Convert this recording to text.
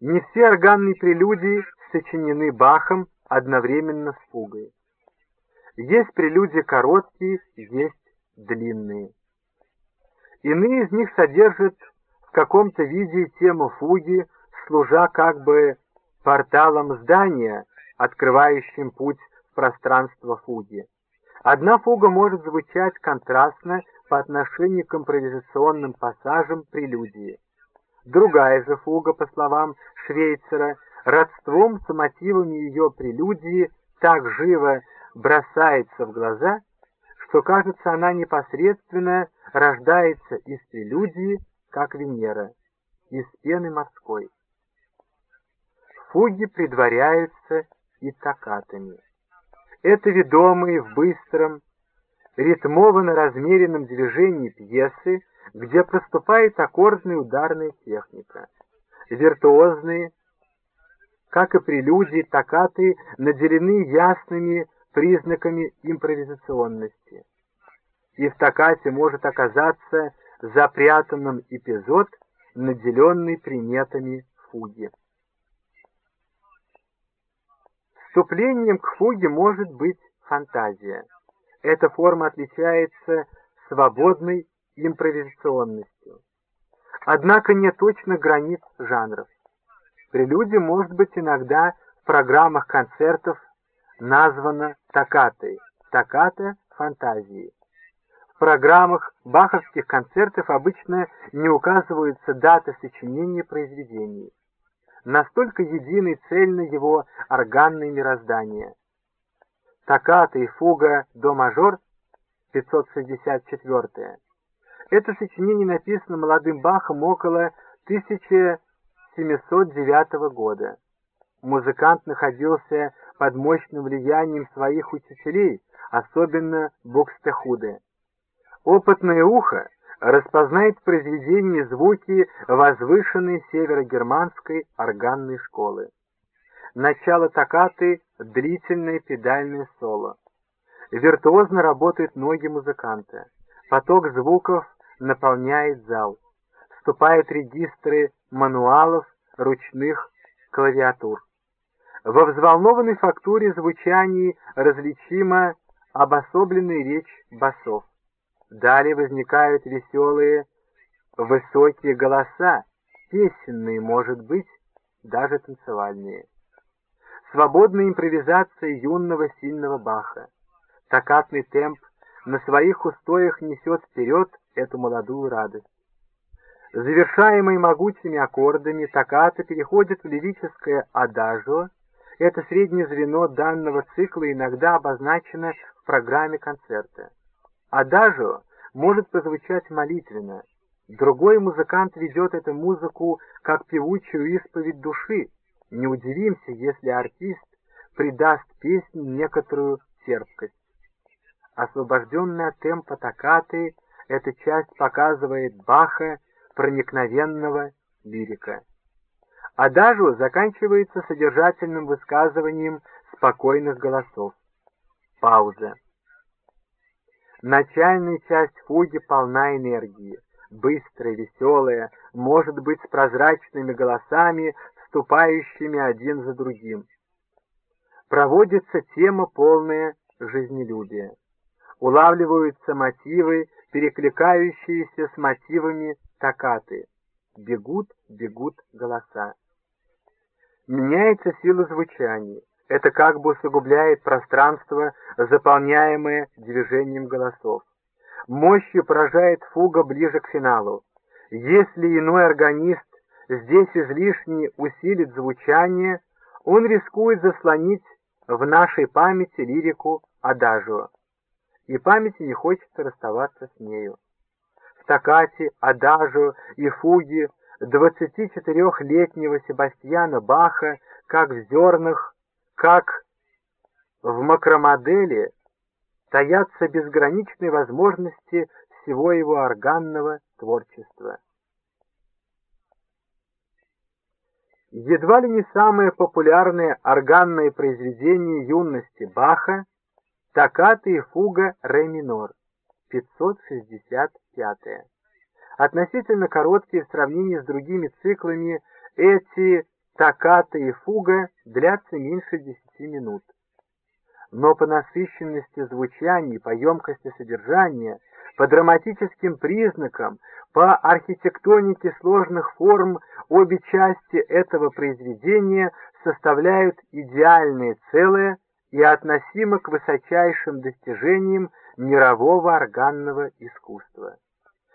Не все органные прелюдии сочинены Бахом одновременно с фугой. Есть прелюдии короткие, есть длинные. Иные из них содержат в каком-то виде тему фуги, служа как бы порталом здания, открывающим путь в пространство фуги. Одна фуга может звучать контрастно по отношению к импровизационным пассажам прелюдии. Другая же фуга, по словам Швейцера, родством с мотивами ее прелюдии так живо бросается в глаза, что, кажется, она непосредственно рождается из прелюдии, как Венера, из пены морской. Фуги предваряются и токатами. Это ведомые в быстром, ритмованно-размеренном движении пьесы, где проступает аккордная ударная техника. Виртуозные, как и прелюдии, токкаты наделены ясными признаками импровизационности. И в токкате может оказаться запрятанным эпизод, наделенный приметами фуги. Вступлением к фуге может быть фантазия. Эта форма отличается свободной импровизационностью. Однако нет точных границ жанров. Прелюдия может быть иногда в программах концертов названа токкатой, токката фантазии. В программах баховских концертов обычно не указываются даты сочинения произведений. Настолько единой цельно его органное мироздание. Токката и фуга до мажор 564 это сочинение написано молодым Бахом около 1709 года. Музыкант находился под мощным влиянием своих учителей, особенно Букстехуде. Опытное ухо распознает в произведении звуки возвышенной северогерманской органной школы. Начало токкаты — длительное педальное соло. Виртуозно работают ноги музыканта. Поток звуков наполняет зал. Вступают регистры мануалов, ручных клавиатур. Во взволнованной фактуре звучаний различима обособленная речь басов. Далее возникают веселые, высокие голоса, песенные, может быть, даже танцевальные. Свободная импровизация юного сильного Баха. Токатный темп на своих устоях несет вперед эту молодую радость. Завершаемый могучими аккордами, токката переходит в лирическое адажио. Это среднее звено данного цикла иногда обозначено в программе концерта. Адажио может прозвучать молитвенно. Другой музыкант ведет эту музыку как певучую исповедь души. Не удивимся, если артист придаст песне некоторую терпкость. Освобожденная от темпа токкаты — эта часть показывает Баха, проникновенного лирика. Адажу заканчивается содержательным высказыванием спокойных голосов. Пауза. Начальная часть фуги полна энергии, быстрая, веселая, может быть с прозрачными голосами, вступающими один за другим. Проводится тема полная жизнелюбия. Улавливаются мотивы перекликающиеся с мотивами токкаты. Бегут, бегут голоса. Меняется сила звучания. Это как бы усугубляет пространство, заполняемое движением голосов. Мощью поражает фуга ближе к финалу. Если иной органист здесь излишне усилит звучание, он рискует заслонить в нашей памяти лирику адажио и памяти не хочется расставаться с нею. В токкате, адажу и фуге 24-летнего Себастьяна Баха, как в зернах, как в макромодели, таятся безграничные возможности всего его органного творчества. Едва ли не самое популярное органное произведение юности Баха Токката и фуга ре минор, 565. Относительно короткие в сравнении с другими циклами, эти стаккато и фуга длятся меньше 10 минут. Но по насыщенности звучаний, по емкости содержания, по драматическим признакам, по архитектонике сложных форм обе части этого произведения составляют идеальное целое и относимы к высочайшим достижениям мирового органного искусства.